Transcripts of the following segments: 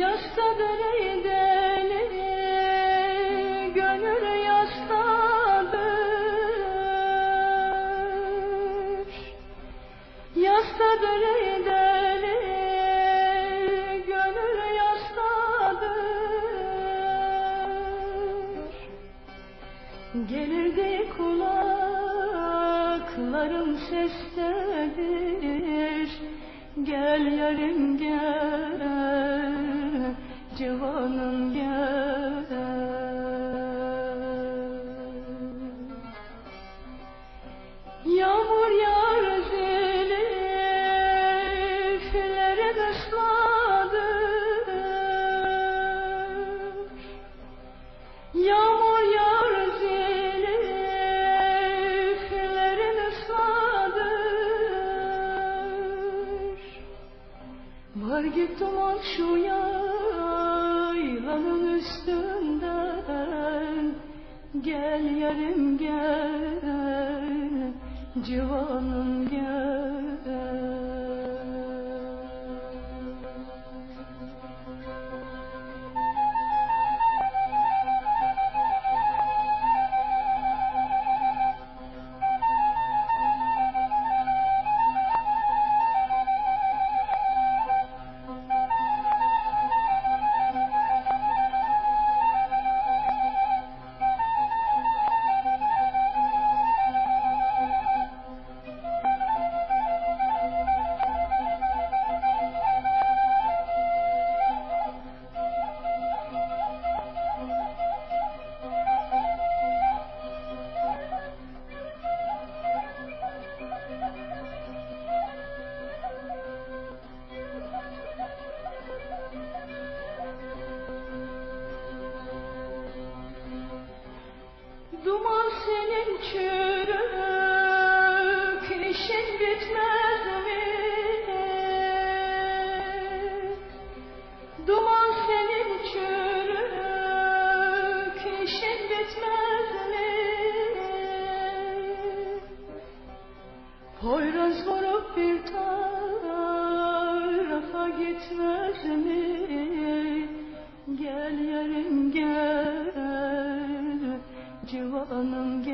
Yastadır ey deli Gönül yastadır Yastadır ey deli Gönül yastadır Gelir de kulaklarım sestedir Gel yarım gel. Civanım gel. Yağmur yağar ziliflerim ısladır Yağmur Var git duman şu yaylanın üstünden. Gel yarım gel Civanım gel Poyraz vurup bir tarafa gitmez mi? Gel yarım gel civanım gel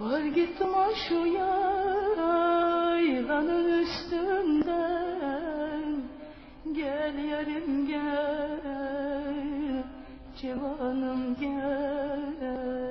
Var git duman şu yaylanın üstünden. Gel yarım gel Civanım gel